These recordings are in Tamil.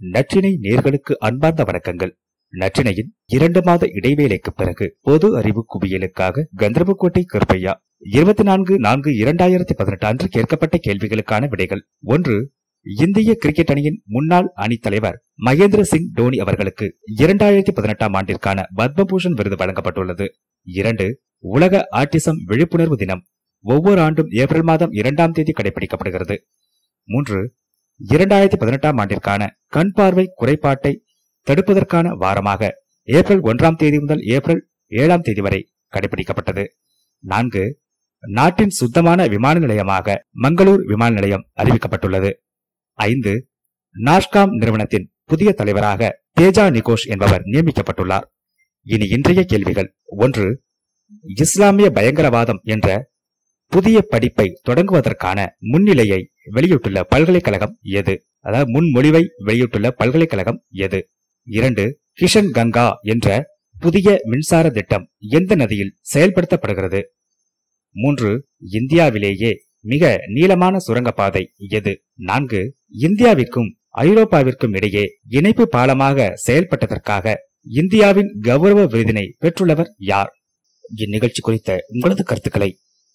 நற்றினை நேர்களுக்கு அன்பார்ந்த வணக்கங்கள். நற்றினையின் இரண்டு மாத இடைவேளைக்கு பிறகு பொது அறிவு குவியலுக்காக கந்தர்போட்டை கருப்பையா இருபத்தி நான்கு நான்கு இரண்டாயிரத்தி பதினெட்டு அன்று கேட்கப்பட்ட கேள்விகளுக்கான விடைகள். ஒன்று இந்திய கிரிக்கெட் அணியின் முன்னாள் அணித் தலைவர் மகேந்திர சிங் டோனி அவர்களுக்கு இரண்டாயிரத்தி பதினெட்டாம் ஆண்டிற்கான பத்மபூஷன் விருது வழங்கப்பட்டுள்ளது. இரண்டு உலக ஆட்டிசம் விழிப்புணர்வு தினம் ஒவ்வொரு ஆண்டும் ஏப்ரல் மாதம் இரண்டாம் தேதி கடைபிடிக்கப்படுகிறது. மூன்று இரண்டாயிரத்தி பதினெட்டாம் ஆண்டிற்கான கண் பார்வை குறைபாட்டை தடுப்பதற்கான வாரமாக ஏப்ரல் ஒன்றாம் தேதி முதல் ஏப்ரல் ஏழாம் தேதி வரை கடைபிடிக்கப்பட்டது. நான்கு நாட்டின் சுத்தமான விமான நிலையமாக மங்களூர் விமான நிலையம் அறிவிக்கப்பட்டுள்ளது. ஐந்து நாஷ்காம் நிறுவனத்தின் புதிய தலைவராக தேஜா நிகோஷ் என்பவர் நியமிக்கப்பட்டுள்ளார். இனி இன்றைய கேள்விகள். ஒன்று இஸ்லாமிய பயங்கரவாதம் என்ற புதிய படிப்பை தொடங்குவதற்கான முன்னிலையை வெளியிட்டுள்ள பல்கலைக்கழகம் எது? அதாவது முன்மொழிவை வெளியிட்டுள்ள பல்கலைக்கழகம் எது? இரண்டு கிஷன் கங்கா என்ற புதிய மின்சார திட்டம் எந்த நதியில் செயல்படுத்தப்படுகிறது? மூன்று இந்தியாவிலேயே மிக நீளமான சுரங்கப்பாதை எது? நான்கு இந்தியாவிற்கும் ஐரோப்பாவிற்கும் இடையே இணைப்பு பாலமாக செயல்பட்டதற்காக இந்தியாவின் கௌரவ விருதினை பெற்றுள்ளவர் யார்? இந்நிகழ்ச்சி குறித்த உங்களது கருத்துக்களை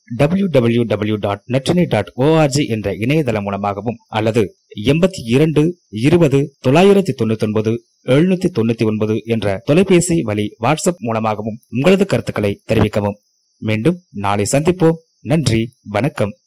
W W W dot Natrinai dot ORG என்ற இணையதளம் மூலமாகவும் அல்லது எண்பத்தி இரண்டு இருபது தொள்ளாயிரத்தி தொண்ணூத்தி ஒன்பது எழுநூத்தி தொண்ணூத்தி ஒன்பது என்ற தொலைபேசி வழி வாட்ஸ்அப் மூலமாகவும் உங்களது கருத்துக்களை தெரிவிக்கவும். மீண்டும் நாளை சந்திப்போம். நன்றி வணக்கம்.